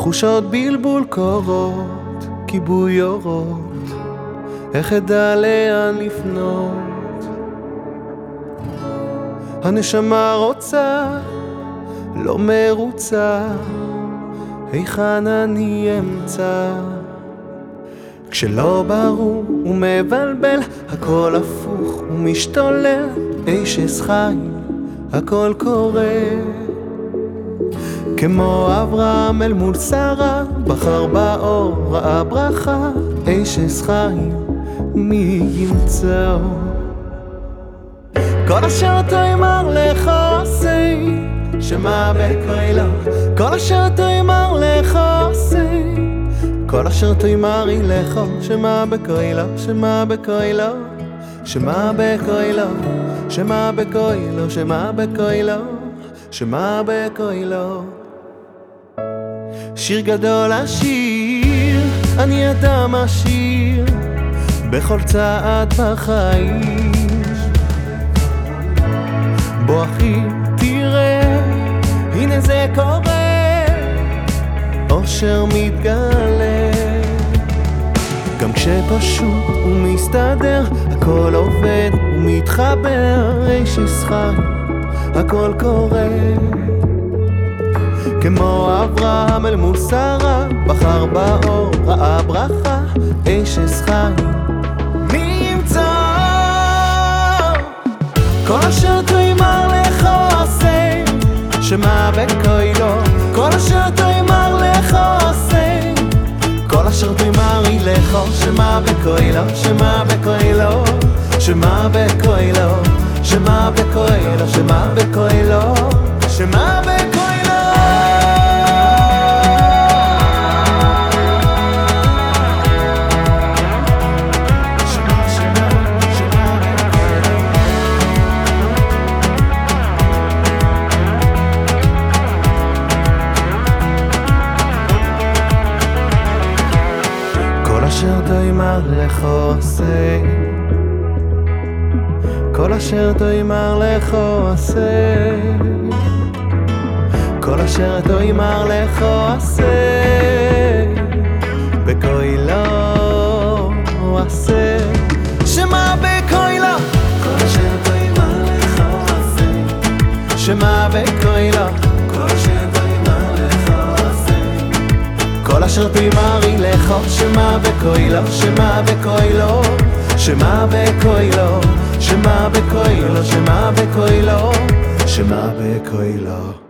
תחושות בלבול קורות, כיבוי אורות, איך אדע לאן לפנות? הנשמה רוצה, לא מרוצה, היכן אני אמצא? כשלא ברור ומבלבל, הכל הפוך ומשתולל, איש חיים, הכל קורה. כמו אברהם אל מול שרה, בחר באור, ראה ברכה, איש חיים, מי ימצאו? כל אשר תאמר לך עושה, שמע בקהילה, כל אשר תאמר לך עושה, כל אשר תאמר ילך, שמע בקהילה, שמע בקהילה, שמע בקהילה, שמע בקהילה, שמע בקהילה, שמע בקהילה. שיר גדול השיר, אני אדם עשיר, בכל צעד בחיים. בוא אחי, תראה, הנה זה קורה, אושר מתגלה. גם כשפשוט ומסתדר, הכל עובד ומתחבר, איש ישחק, הכל קורה. כמו אברהם אל מול שרה, בחר באור, ראה ברכה, איש ישחק. מי ימצא? כל אשר תאמר לך עושה, שמע בקוילו, כל אשר תאמר לך עושה, כל אשר תאמר ילך, שמע בקוילו, שמע בקוילו, שמע בקוילו, שמע בקוילו, שמע בקוילו, שמע בקוילו. אשר תאמר לך עושה כל אשר תאמר לך עושה כל אשר תאמר לך עושה בקוילו עשה. שמע בקוילו כל אשר תאמר לך עושה שמע בקוילו אותי מרי לכו שמה בכוילו, שמה בכוילו שמה בכוילו, שמה בכוילו, שמה בכוילו שמה בכוילו.